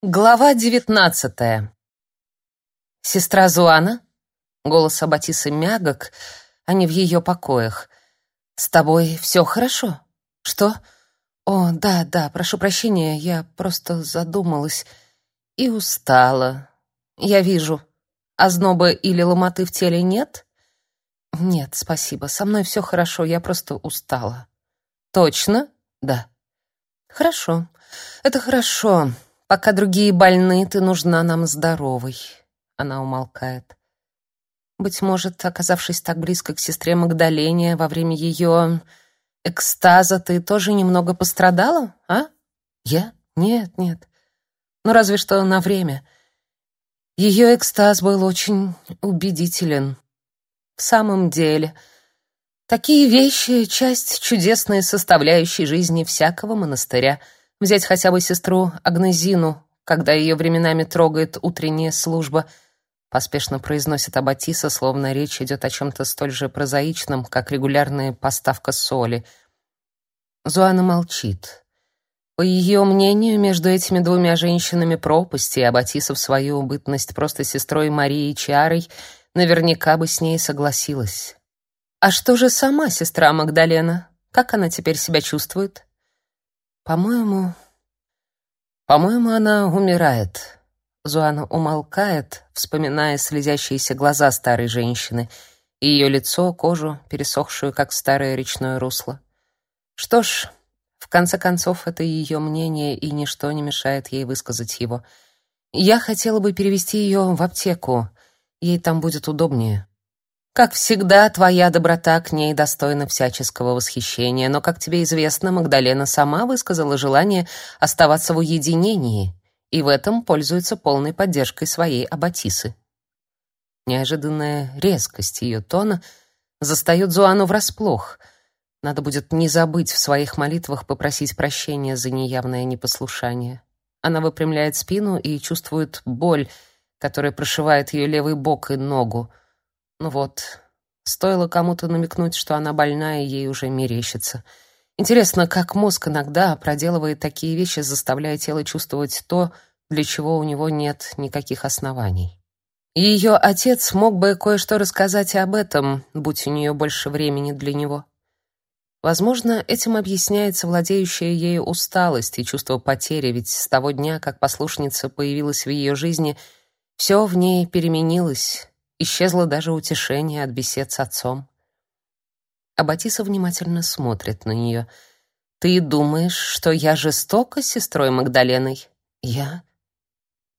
Глава девятнадцатая. Сестра Зуана, голос Абатисы мягок, а не в ее покоях. С тобой все хорошо? Что? О, да, да, прошу прощения, я просто задумалась и устала. Я вижу. Ознобы или ломоты в теле нет? Нет, спасибо. Со мной все хорошо, я просто устала. Точно? Да. Хорошо. Это хорошо. Пока другие больны, ты нужна нам здоровой. Она умолкает. Быть может, оказавшись так близко к сестре Магдалене во время ее экстаза, ты тоже немного пострадала, а? Я? Нет, нет. Ну, разве что на время. Ее экстаз был очень убедителен. В самом деле, такие вещи — часть чудесной составляющей жизни всякого монастыря — Взять хотя бы сестру Агнезину, когда ее временами трогает утренняя служба, поспешно произносит Аббатиса, словно речь идет о чем-то столь же прозаичном, как регулярная поставка соли. Зуана молчит. По ее мнению, между этими двумя женщинами пропасть, и Аббатиса в свою бытность просто сестрой Марии Чарой наверняка бы с ней согласилась. А что же сама сестра Магдалена? Как она теперь себя чувствует? По-моему, по-моему, она умирает. Зуана умолкает, вспоминая слезящиеся глаза старой женщины и ее лицо, кожу, пересохшую, как старое речное русло. Что ж, в конце концов, это ее мнение, и ничто не мешает ей высказать его. Я хотела бы перевести ее в аптеку. Ей там будет удобнее. Как всегда, твоя доброта к ней достойна всяческого восхищения, но, как тебе известно, Магдалена сама высказала желание оставаться в уединении, и в этом пользуется полной поддержкой своей аббатисы. Неожиданная резкость ее тона застаёт Зуану врасплох. Надо будет не забыть в своих молитвах попросить прощения за неявное непослушание. Она выпрямляет спину и чувствует боль, которая прошивает ее левый бок и ногу. Ну вот, стоило кому-то намекнуть, что она больна, ей уже мерещится. Интересно, как мозг иногда проделывает такие вещи, заставляя тело чувствовать то, для чего у него нет никаких оснований. Ее отец мог бы кое-что рассказать об этом, будь у нее больше времени для него. Возможно, этим объясняется владеющая ею усталость и чувство потери, ведь с того дня, как послушница появилась в ее жизни, все в ней переменилось, Исчезло даже утешение от бесед с отцом. Аббатиса внимательно смотрит на нее. «Ты думаешь, что я жестока с сестрой Магдаленой?» «Я?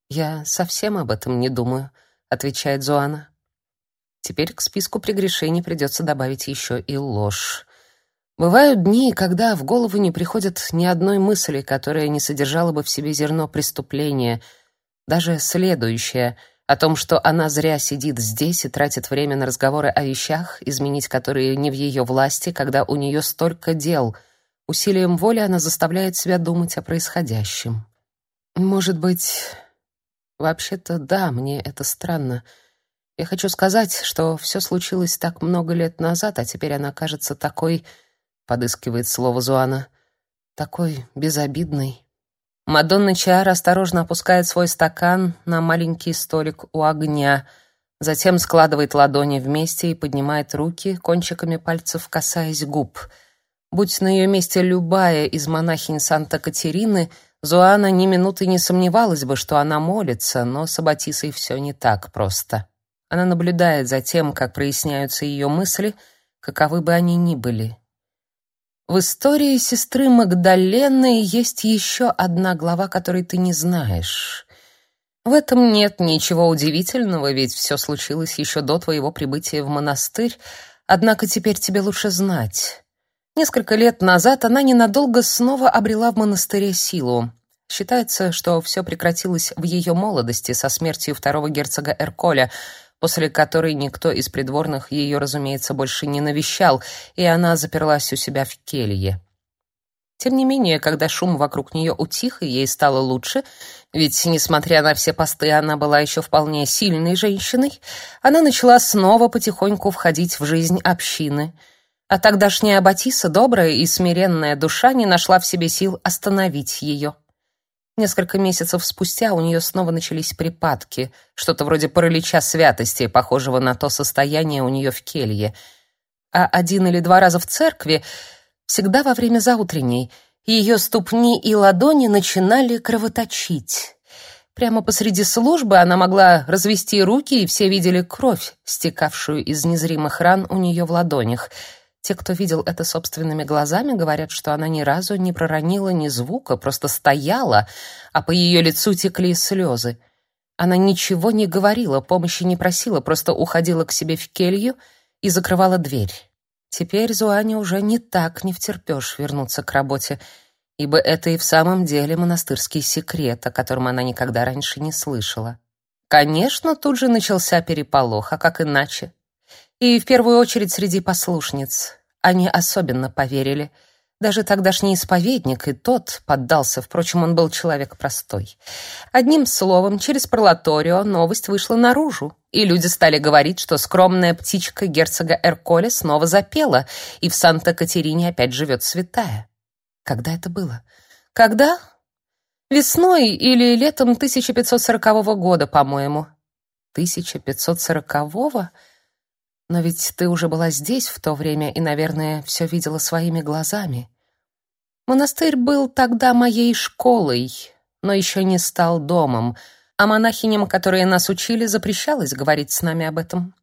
Я совсем об этом не думаю», — отвечает Зуана. Теперь к списку прегрешений придется добавить еще и ложь. Бывают дни, когда в голову не приходит ни одной мысли, которая не содержала бы в себе зерно преступления, даже следующее — о том, что она зря сидит здесь и тратит время на разговоры о вещах, изменить которые не в ее власти, когда у нее столько дел. Усилием воли она заставляет себя думать о происходящем. Может быть, вообще-то да, мне это странно. Я хочу сказать, что все случилось так много лет назад, а теперь она кажется такой, подыскивает слово Зуана, такой безобидной. Мадонна Чиара осторожно опускает свой стакан на маленький столик у огня, затем складывает ладони вместе и поднимает руки, кончиками пальцев касаясь губ. Будь на ее месте любая из монахинь Санта-Катерины, Зуана ни минуты не сомневалась бы, что она молится, но с Аббатисой все не так просто. Она наблюдает за тем, как проясняются ее мысли, каковы бы они ни были. В истории сестры Магдалены есть еще одна глава, которой ты не знаешь. В этом нет ничего удивительного, ведь все случилось еще до твоего прибытия в монастырь, однако теперь тебе лучше знать. Несколько лет назад она ненадолго снова обрела в монастыре силу. Считается, что все прекратилось в ее молодости со смертью второго герцога Эрколя, после которой никто из придворных ее, разумеется, больше не навещал, и она заперлась у себя в келье. Тем не менее, когда шум вокруг нее утих и ей стало лучше, ведь, несмотря на все посты, она была еще вполне сильной женщиной, она начала снова потихоньку входить в жизнь общины. А тогдашняя Батиса, добрая и смиренная душа, не нашла в себе сил остановить ее. Несколько месяцев спустя у нее снова начались припадки, что-то вроде паралича святости, похожего на то состояние у нее в келье. А один или два раза в церкви, всегда во время заутренней, ее ступни и ладони начинали кровоточить. Прямо посреди службы она могла развести руки, и все видели кровь, стекавшую из незримых ран у нее в ладонях — те, кто видел это собственными глазами, говорят, что она ни разу не проронила ни звука, просто стояла, а по ее лицу текли слезы. Она ничего не говорила, помощи не просила, просто уходила к себе в келью и закрывала дверь. Теперь Зуане уже не так не втерпёшь вернуться к работе, ибо это и в самом деле монастырский секрет, о котором она никогда раньше не слышала. Конечно, тут же начался переполох, а как иначе? И в первую очередь среди послушниц. Они особенно поверили. Даже тогдашний исповедник и тот поддался, впрочем, он был человек простой. Одним словом, через пролаторио новость вышла наружу, и люди стали говорить, что скромная птичка герцога Эрколя снова запела, и в Санта-Катерине опять живет святая. Когда это было? Когда? Весной или летом 1540 года, по-моему. 1540-го? Но ведь ты уже была здесь в то время и, наверное, все видела своими глазами. Монастырь был тогда моей школой, но еще не стал домом, а монахиням, которые нас учили, запрещалось говорить с нами об этом.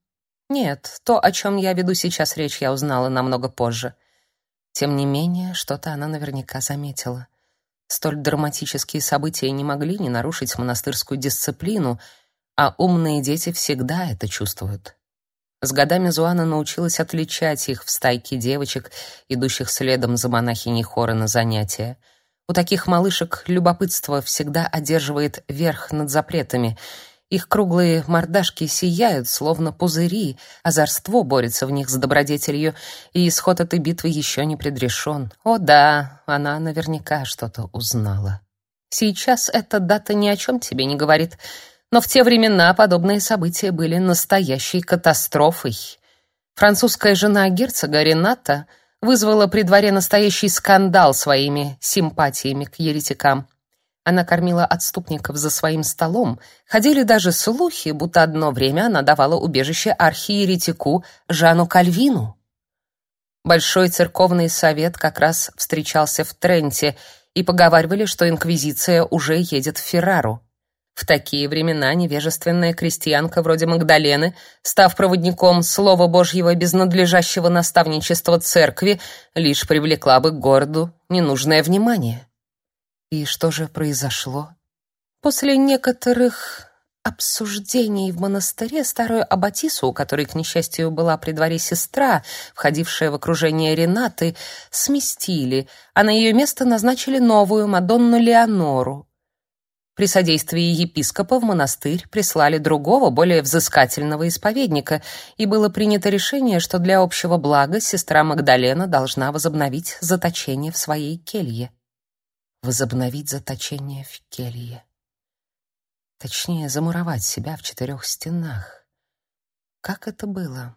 Нет, то, о чем я веду сейчас речь, я узнала намного позже. Тем не менее, что-то она наверняка заметила. Столь драматические события не могли не нарушить монастырскую дисциплину, а умные дети всегда это чувствуют. С годами Зуана научилась отличать их в стайке девочек, идущих следом за монахиней хора на занятия. У таких малышек любопытство всегда одерживает верх над запретами. Их круглые мордашки сияют, словно пузыри, озорство борется в них с добродетелью, и исход этой битвы еще не предрешен. О да, она наверняка что-то узнала. Сейчас эта дата ни о чем тебе не говорит — но в те времена подобные события были настоящей катастрофой. Французская жена герцога Рената вызвала при дворе настоящий скандал своими симпатиями к еретикам. Она кормила отступников за своим столом. Ходили даже слухи, будто одно время она давала убежище архиеретику Жану Кальвину. Большой церковный совет как раз встречался в Тренте, и поговаривали, что инквизиция уже едет в Феррару. В такие времена невежественная крестьянка вроде Магдалены, став проводником Слова Божьего без надлежащего наставничества церкви, лишь привлекла бы к городу ненужное внимание. И что же произошло? После некоторых обсуждений в монастыре старую аббатису, у которой, к несчастью, была при дворе сестра, входившая в окружение Ренаты, сместили, а на ее место назначили новую Мадонну Леонору. При содействии епископа в монастырь прислали другого, более взыскательного исповедника, и было принято решение, что для общего блага сестра Магдалена должна возобновить заточение в своей келье. Возобновить заточение в келье. Точнее, замуровать себя в четырех стенах. Как это было?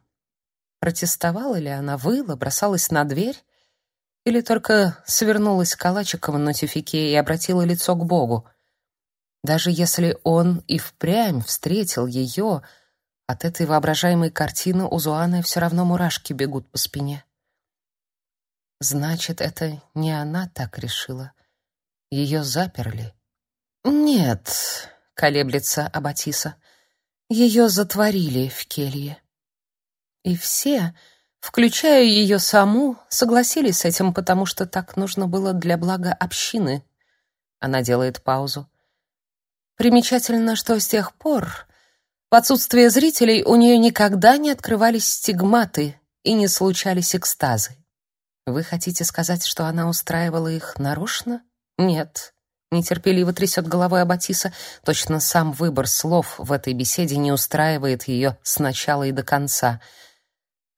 Протестовала ли она, выла, бросалась на дверь? Или только свернулась калачиком на тюфике и обратила лицо к Богу — даже если он и впрямь встретил ее, от этой воображаемой картины у Зуаны все равно мурашки бегут по спине. Значит, это не она так решила. Ее заперли. Нет, колеблется Абатиса. Ее затворили в келье. И все, включая ее саму, согласились с этим, потому что так нужно было для блага общины. Она делает паузу. Примечательно, что с тех пор, в отсутствие зрителей, у нее никогда не открывались стигматы и не случались экстазы. Вы хотите сказать, что она устраивала их нарочно? Нет. Нетерпеливо трясет головой Аббатиса. Точно сам выбор слов в этой беседе не устраивает ее с начала и до конца.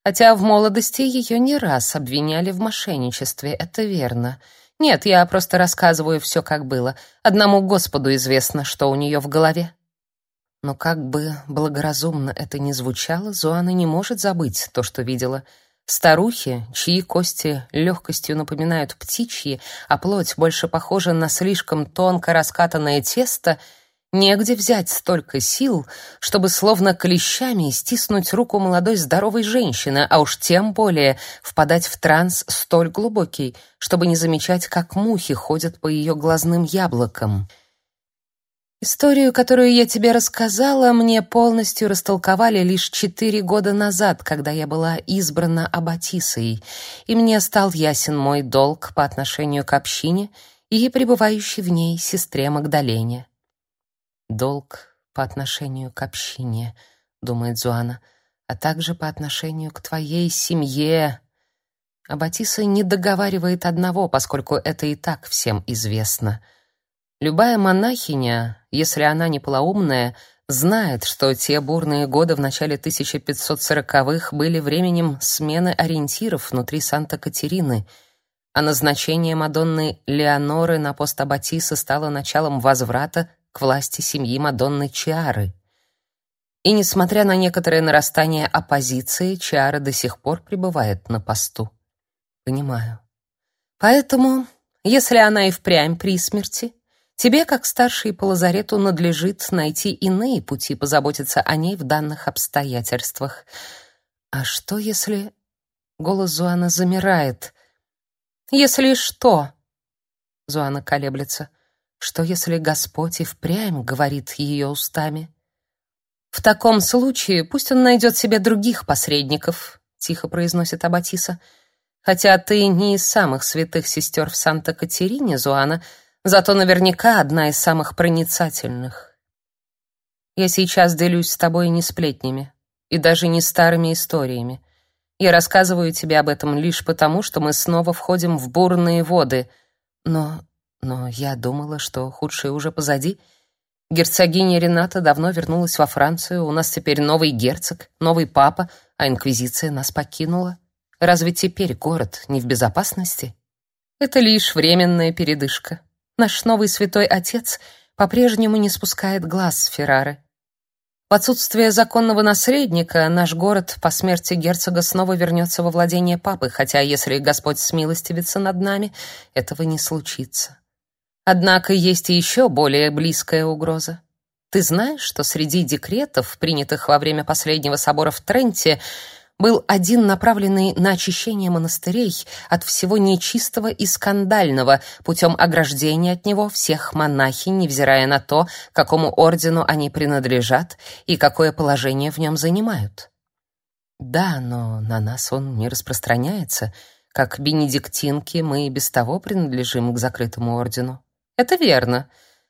Хотя в молодости ее не раз обвиняли в мошенничестве, это верно. Нет, я просто рассказываю все, как было. Одному Господу известно, что у нее в голове. Но как бы благоразумно это ни звучало, Зуана не может забыть то, что видела. Старухи, чьи кости легкостью напоминают птичьи, а плоть больше похожа на слишком тонко раскатанное тесто, негде взять столько сил, чтобы словно клещами стиснуть руку молодой здоровой женщины, а уж тем более впадать в транс столь глубокий, чтобы не замечать, как мухи ходят по ее глазным яблокам. Историю, которую я тебе рассказала, мне полностью растолковали лишь четыре года назад, когда я была избрана аббатисой, и мне стал ясен мой долг по отношению к общине и пребывающей в ней сестре Магдалене. Долг по отношению к общине, думает Зуана, а также по отношению к твоей семье. Аббатиса не договаривает одного, поскольку это и так всем известно — Любая монахиня, если она не полоумная, знает, что те бурные годы в начале 1540-х были временем смены ориентиров внутри Санта-Катерины, а назначение Мадонны Леоноры на пост аббатисы стало началом возврата к власти семьи Мадонны Чиары. И несмотря на некоторое нарастание оппозиции, Чиара до сих пор пребывает на посту. Понимаю. Поэтому, если она и впрямь при смерти, Тебе, как старшей по лазарету, надлежит найти иные пути позаботиться о ней в данных обстоятельствах. А что если голос Зуана замирает? Если что? Зуана колеблется. Что если Господь и впрямь говорит ее устами? В таком случае пусть он найдет себе других посредников, тихо произносит Абатиса. Хотя ты не из самых святых сестер в Санта-Катерине, Зуана, зато наверняка одна из самых проницательных. Я сейчас делюсь с тобой не сплетнями и даже не старыми историями. Я рассказываю тебе об этом лишь потому, что мы снова входим в бурные воды. Но но я думала, что худшее уже позади. Герцогиня Рената давно вернулась во Францию, у нас теперь новый герцог, новый папа, а инквизиция нас покинула. Разве теперь город не в безопасности? Это лишь временная передышка. Наш новый святой отец по-прежнему не спускает глаз с Феррары. В отсутствие законного наследника наш город по смерти герцога снова вернется во владение папы, хотя если Господь смилостивится над нами, этого не случится. Однако есть и еще более близкая угроза. Ты знаешь, что среди декретов, принятых во время последнего собора в Тренте, был один направленный на очищение монастырей от всего нечистого и скандального путем ограждения от него всех монахинь, невзирая на то, какому ордену они принадлежат и какое положение в нем занимают. Да, но на нас он не распространяется. Как бенедиктинки мы и без того принадлежим к закрытому ордену. Это верно.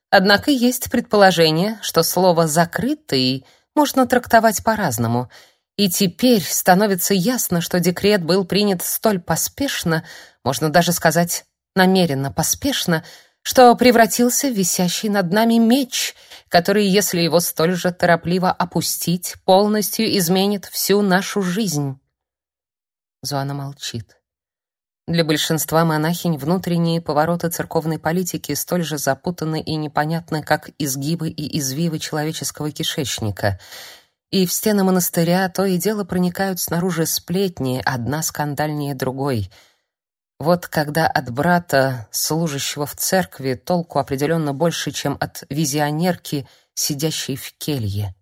Однако есть предположение, что слово «закрытый» можно трактовать по-разному — и теперь становится ясно, что декрет был принят столь поспешно, можно даже сказать, намеренно поспешно, что превратился в висящий над нами меч, который, если его столь же торопливо опустить, полностью изменит всю нашу жизнь. Зуана молчит. Для большинства монахинь внутренние повороты церковной политики столь же запутаны и непонятны, как изгибы и извивы человеческого кишечника — и в стены монастыря то и дело проникают снаружи сплетни, одна скандальнее другой. Вот когда от брата, служащего в церкви, толку определенно больше, чем от визионерки, сидящей в келье.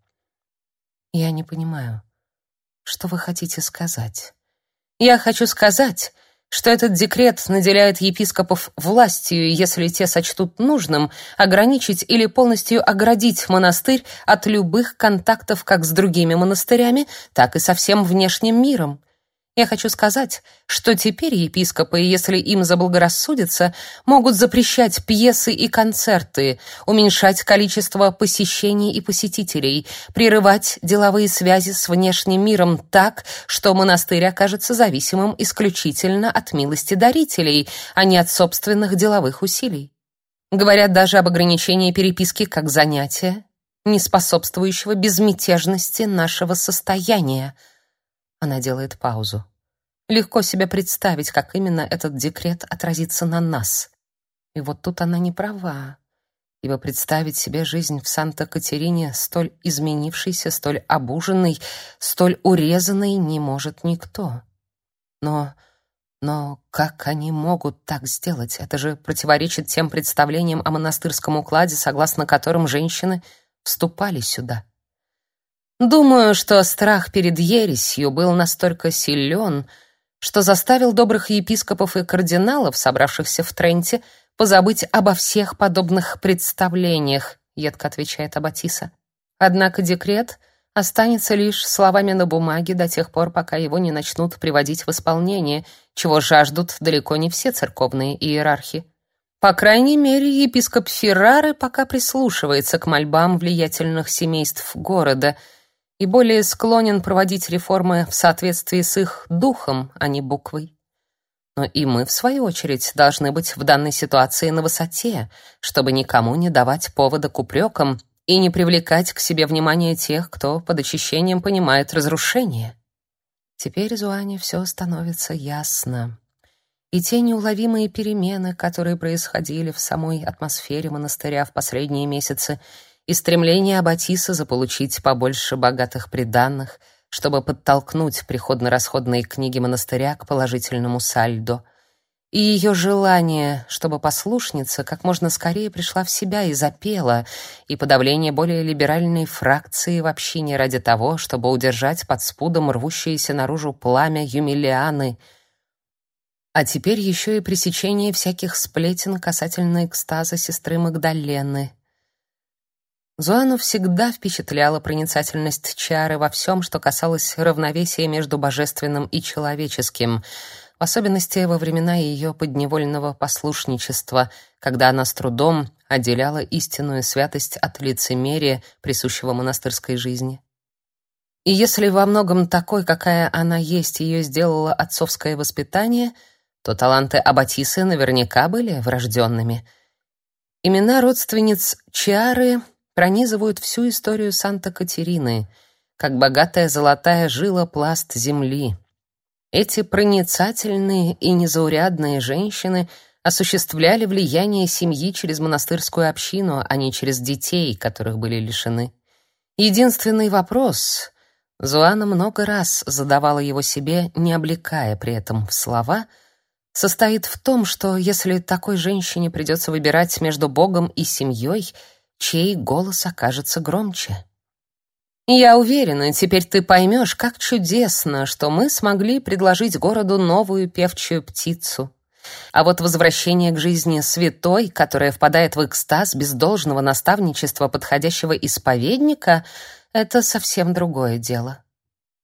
Я не понимаю, что вы хотите сказать? Я хочу сказать, что этот декрет наделяет епископов властью, если те сочтут нужным, ограничить или полностью оградить монастырь от любых контактов как с другими монастырями, так и со всем внешним миром. Я хочу сказать, что теперь епископы, если им заблагорассудится, могут запрещать пьесы и концерты, уменьшать количество посещений и посетителей, прерывать деловые связи с внешним миром так, что монастырь окажется зависимым исключительно от милости дарителей, а не от собственных деловых усилий. Говорят даже об ограничении переписки как занятия, не способствующего безмятежности нашего состояния. Она делает паузу. Легко себе представить, как именно этот декрет отразится на нас. И вот тут она не права. Ибо представить себе жизнь в Санта-Катерине столь изменившейся, столь обуженной, столь урезанной не может никто. Но... но как они могут так сделать? Это же противоречит тем представлениям о монастырском укладе, согласно которым женщины вступали сюда. Думаю, что страх перед ересью был настолько силен, что заставил добрых епископов и кардиналов, собравшихся в Тренте, позабыть обо всех подобных представлениях, едко отвечает Аббатиса. Однако декрет останется лишь словами на бумаге до тех пор, пока его не начнут приводить в исполнение, чего жаждут далеко не все церковные иерархи. По крайней мере, епископ Феррары пока прислушивается к мольбам влиятельных семейств города и более склонен проводить реформы в соответствии с их духом, а не буквой. Но и мы, в свою очередь, должны быть в данной ситуации на высоте, чтобы никому не давать повода к упрекам и не привлекать к себе внимание тех, кто под очищением понимает разрушение. Теперь Зуане все становится ясно. И те неуловимые перемены, которые происходили в самой атмосфере монастыря в последние месяцы, и стремление Аббатиса заполучить побольше богатых приданных, чтобы подтолкнуть приходно-расходные книги монастыря к положительному сальдо — и ее желание, чтобы послушница как можно скорее пришла в себя и запела, и подавление более либеральной фракции в общине ради того, чтобы удержать под спудом рвущееся наружу пламя Юмилианы. А теперь еще и пресечение всяких сплетен касательно экстаза сестры Магдалены. Зуану всегда впечатляла проницательность чары во всем, что касалось равновесия между божественным и человеческим — в особенности во времена ее подневольного послушничества, когда она с трудом отделяла истинную святость от лицемерия, присущего монастырской жизни. И если во многом такой, какая она есть, ее сделало отцовское воспитание, то таланты Аббатисы наверняка были врожденными. Имена родственниц Чиары пронизывают всю историю Санта-Катерины, как богатая золотая жила пласт земли — эти проницательные и незаурядные женщины осуществляли влияние семьи через монастырскую общину, а не через детей, которых были лишены. Единственный вопрос Зуана много раз задавала его себе, не облекая при этом в слова, состоит в том, что если такой женщине придется выбирать между Богом и семьей, чей голос окажется громче. Я уверена, теперь ты поймешь, как чудесно, что мы смогли предложить городу новую певчую птицу. А вот возвращение к жизни святой, которая впадает в экстаз без должного наставничества подходящего исповедника, это совсем другое дело.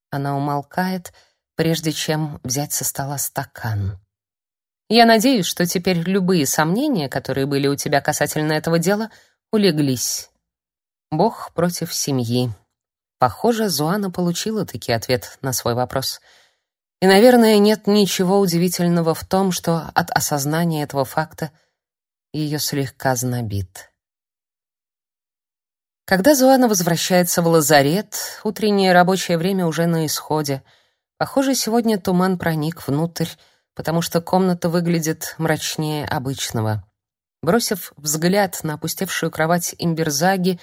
Она умолкает, прежде чем взять со стола стакан. Я надеюсь, что теперь любые сомнения, которые были у тебя касательно этого дела, улеглись. Бог против семьи. Похоже, Зуана получила таки ответ на свой вопрос. И, наверное, нет ничего удивительного в том, что от осознания этого факта ее слегка знобит. Когда Зуана возвращается в лазарет, утреннее рабочее время уже на исходе. Похоже, сегодня туман проник внутрь, потому что комната выглядит мрачнее обычного. Бросив взгляд на опустевшую кровать Имберзаги,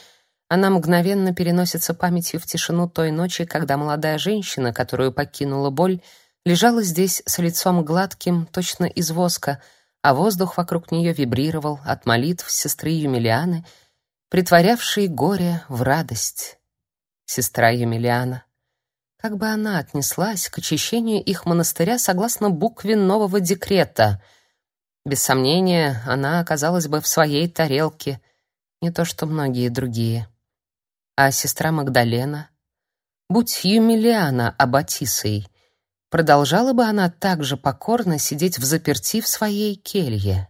она мгновенно переносится памятью в тишину той ночи, когда молодая женщина, которую покинула боль, лежала здесь с лицом гладким, точно из воска, а воздух вокруг нее вибрировал от молитв сестры Юмилианы, притворявшей горе в радость. Сестра Юмилиана. Как бы она отнеслась к очищению их монастыря согласно букве нового декрета? Без сомнения, она оказалась бы в своей тарелке, не то что многие другие. А сестра Магдалена? Будь Юмилиана Аббатисой, продолжала бы она так же покорно сидеть в заперти в своей келье.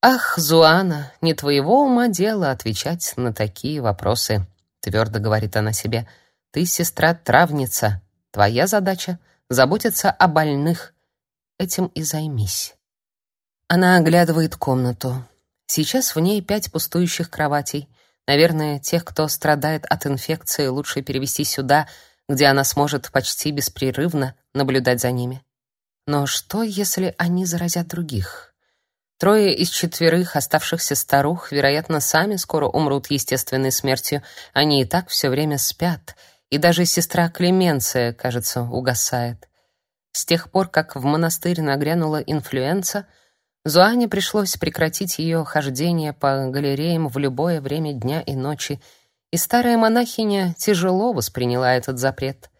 «Ах, Зуана, не твоего ума дело отвечать на такие вопросы», — твердо говорит она себе. «Ты сестра-травница. Твоя задача — заботиться о больных. Этим и займись». Она оглядывает комнату. Сейчас в ней пять пустующих кроватей — Наверное, тех, кто страдает от инфекции, лучше перевести сюда, где она сможет почти беспрерывно наблюдать за ними. Но что, если они заразят других? Трое из четверых оставшихся старух, вероятно, сами скоро умрут естественной смертью. Они и так все время спят, и даже сестра Клеменция, кажется, угасает. С тех пор, как в монастырь нагрянула инфлюенса, Зуане пришлось прекратить ее хождение по галереям в любое время дня и ночи, и старая монахиня тяжело восприняла этот запрет.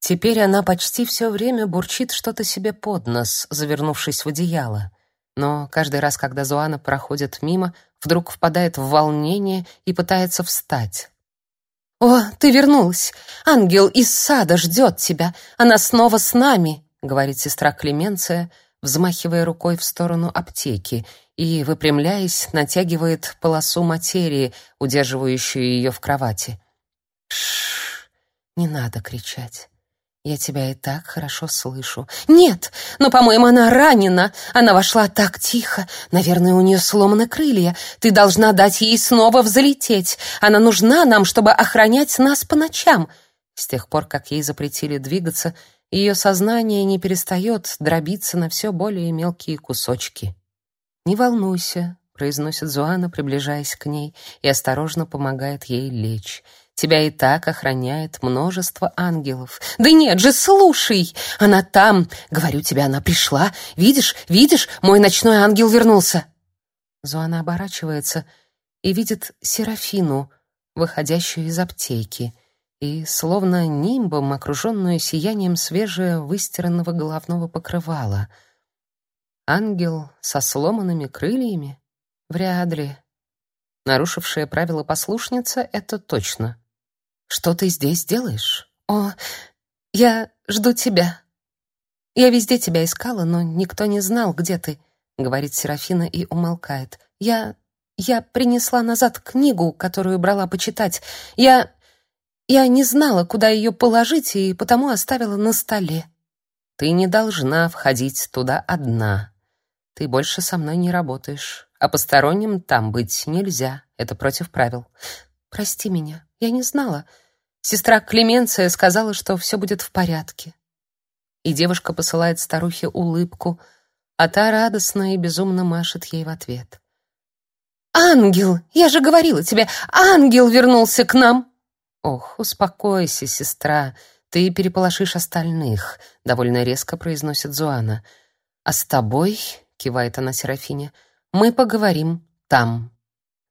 Теперь она почти все время бурчит что-то себе под нос, завернувшись в одеяло. Но каждый раз, когда Зуана проходит мимо, вдруг впадает в волнение и пытается встать. «О, ты вернулась! Ангел из сада ждет тебя! Она снова с нами!» — говорит сестра Клеменция, взмахивая рукой в сторону аптеки и, выпрямляясь, натягивает полосу материи, удерживающую ее в кровати. «Шш! Не надо кричать!» Я тебя и так хорошо слышу. Нет, но, по-моему, она ранена. Она вошла так тихо. Наверное, у нее сломаны крылья. Ты должна дать ей снова взлететь. Она нужна нам, чтобы охранять нас по ночам. С тех пор, как ей запретили двигаться, ее сознание не перестает дробиться на все более мелкие кусочки. «Не волнуйся», — произносит Зуана, приближаясь к ней, и осторожно помогает ей лечь. Тебя и так охраняет множество ангелов. Да нет же, слушай, она там. Говорю тебе, она пришла. Видишь, видишь, мой ночной ангел вернулся. Зоана оборачивается и видит Серафину, выходящую из аптеки, и словно нимбом, окруженную сиянием свежего выстиранного головного покрывала. Ангел со сломанными крыльями? Вряд ли. Нарушившая правила послушница — это точно. Что ты здесь делаешь? О, я жду тебя. Я везде тебя искала, но никто не знал, где ты, говорит Серафина и умолкает. Я я принесла назад книгу, которую брала почитать. Я я не знала, куда ее положить, и потому оставила на столе. Ты не должна входить туда одна. Ты больше со мной не работаешь, а посторонним там быть нельзя. Это против правил. Прости меня. Я не знала. Сестра Клеменция сказала, что все будет в порядке. И девушка посылает старухе улыбку, а та радостно и безумно машет ей в ответ. «Ангел! Я же говорила тебе, ангел вернулся к нам!» «Ох, успокойся, сестра, ты переполошишь остальных», — довольно резко произносит Зуана. «А с тобой», — кивает она Серафине, — «мы поговорим там».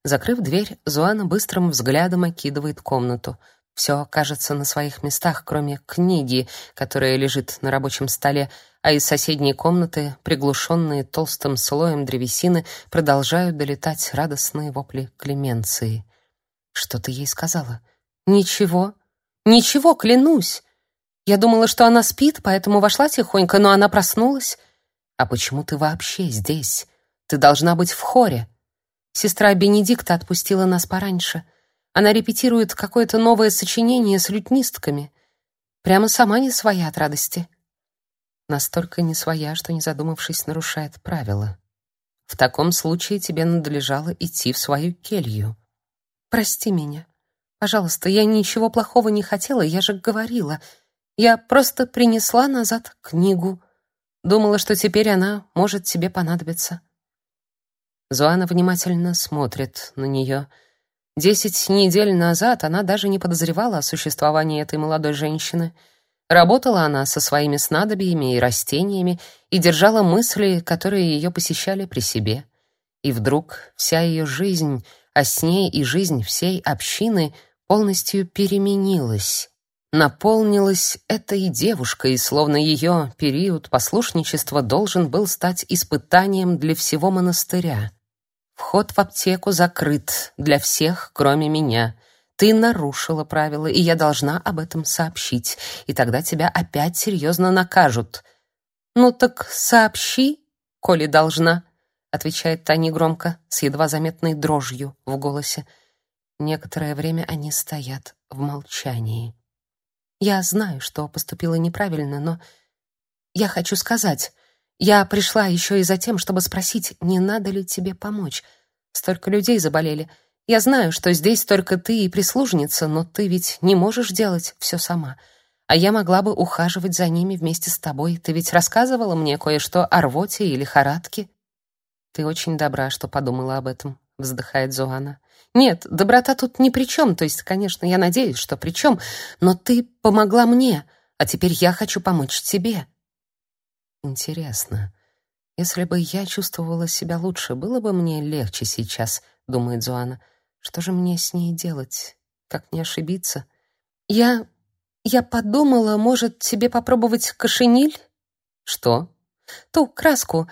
Закрыв дверь, Зуана быстрым взглядом окидывает комнату. Все кажется на своих местах, кроме книги, которая лежит на рабочем столе, а из соседней комнаты, приглушенные толстым слоем древесины, продолжают долетать радостные вопли Клеменции. «Что ты ей сказала?» «Ничего. Ничего, клянусь. Я думала, что она спит, поэтому вошла тихонько, но она проснулась. А почему ты вообще здесь? Ты должна быть в хоре». Сестра Бенедикта отпустила нас пораньше. Она репетирует какое-то новое сочинение с лютнистками. Прямо сама не своя от радости. Настолько не своя, что, не задумавшись, нарушает правила. В таком случае тебе надлежало идти в свою келью. Прости меня. Пожалуйста, я ничего плохого не хотела, я же говорила. Я просто принесла назад книгу. Думала, что теперь она может тебе понадобиться. Зоана внимательно смотрит на нее. Десять недель назад она даже не подозревала о существовании этой молодой женщины. Работала она со своими снадобьями и растениями и держала мысли, которые ее посещали при себе. И вдруг вся ее жизнь, а с ней и жизнь всей общины полностью переменилась наполнилась этой девушкой, словно ее период послушничества должен был стать испытанием для всего монастыря. Вход в аптеку закрыт для всех, кроме меня. Ты нарушила правила, и я должна об этом сообщить, и тогда тебя опять серьезно накажут. Ну так сообщи, коли должна, отвечает Таня громко, с едва заметной дрожью в голосе. Некоторое время они стоят в молчании. Я знаю, что поступила неправильно, но я хочу сказать, я пришла еще и за тем, чтобы спросить, не надо ли тебе помочь. Столько людей заболели. Я знаю, что здесь только ты и прислужница, но ты ведь не можешь делать все сама. А я могла бы ухаживать за ними вместе с тобой. Ты ведь рассказывала мне кое-что о рвоте и лихорадке. Ты очень добра, что подумала об этом, вздыхает Зоана. Нет, доброта тут ни при чем. То есть, конечно, я надеюсь, что при чем. Но ты помогла мне, а теперь я хочу помочь тебе. Интересно, если бы я чувствовала себя лучше, было бы мне легче сейчас, думает Зуана. Что же мне с ней делать? Как не ошибиться? Я я подумала, может, тебе попробовать кошениль? Что? Ту краску.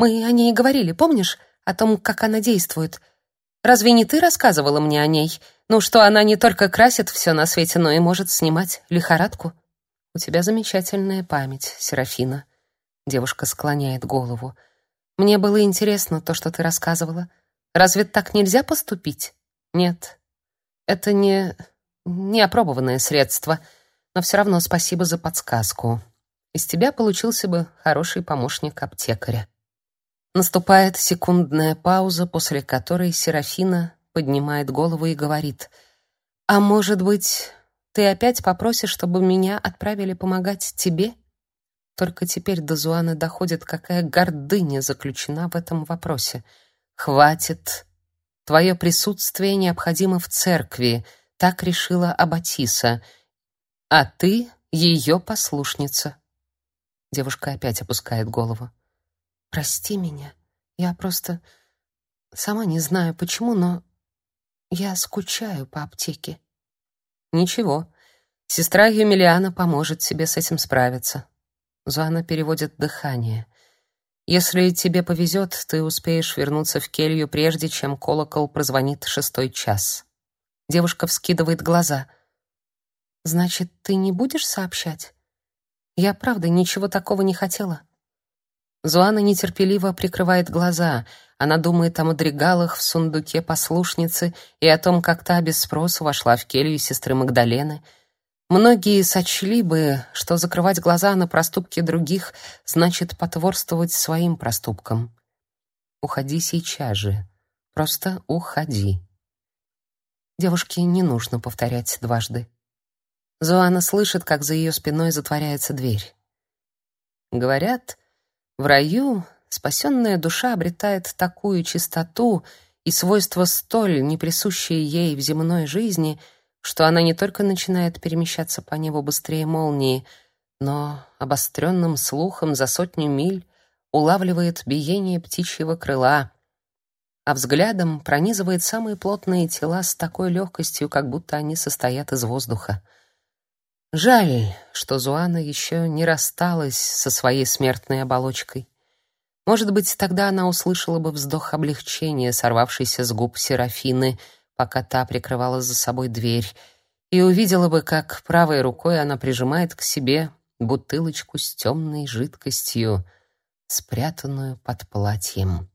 Мы о ней говорили, помнишь? О том, как она действует. Разве не ты рассказывала мне о ней? Ну, что она не только красит все на свете, но и может снимать лихорадку. У тебя замечательная память, Серафина. Девушка склоняет голову. Мне было интересно то, что ты рассказывала. Разве так нельзя поступить? Нет. Это не неопробованное средство, но все равно спасибо за подсказку. Из тебя получился бы хороший помощник аптекаря. Наступает секундная пауза, после которой Серафина поднимает голову и говорит: "А может быть, ты опять попросишь, чтобы меня отправили помогать тебе?" Только теперь до Зуаны доходит, какая гордыня заключена в этом вопросе. Хватит. Твое присутствие необходимо в церкви, так решила Абатиса. А ты ее послушница. Девушка опять опускает голову. Прости меня. Я просто сама не знаю почему, но я скучаю по аптеке. Ничего. Сестра Юмилиана поможет тебе с этим справиться. Зуана переводит дыхание. Если тебе повезет, ты успеешь вернуться в келью прежде, чем колокол прозвонит шестой час. Девушка вскидывает глаза. Значит, ты не будешь сообщать? Я правда ничего такого не хотела. Зуана нетерпеливо прикрывает глаза. Она думает о мадригалах в сундуке послушницы и о том, как та без спросу вошла в келью сестры Магдалены. Многие сочли бы, что закрывать глаза на проступки других значит потворствовать своим проступкам. Уходи сейчас же. Просто уходи. Девушке не нужно повторять дважды. Зоана слышит, как за ее спиной затворяется дверь. Говорят, в раю спасенная душа обретает такую чистоту и свойства столь неприсущие ей в земной жизни, что она не только начинает перемещаться по небу быстрее молнии, но обостренным слухом за сотню миль улавливает биение птичьего крыла, а взглядом пронизывает самые плотные тела с такой легкостью, как будто они состоят из воздуха. Жаль, что Зуана еще не рассталась со своей смертной оболочкой. Может быть, тогда она услышала бы вздох облегчения, сорвавшийся с губ Серафины, пока та прикрывала за собой дверь, и увидела бы, как правой рукой она прижимает к себе бутылочку с темной жидкостью, спрятанную под платьем.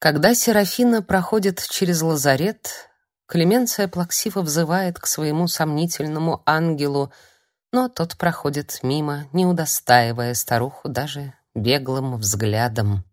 Когда Серафина проходит через лазарет, Клеменция плаксиво взывает к своему сомнительному ангелу, но тот проходит мимо, не удостаивая старуху даже беглым взглядом.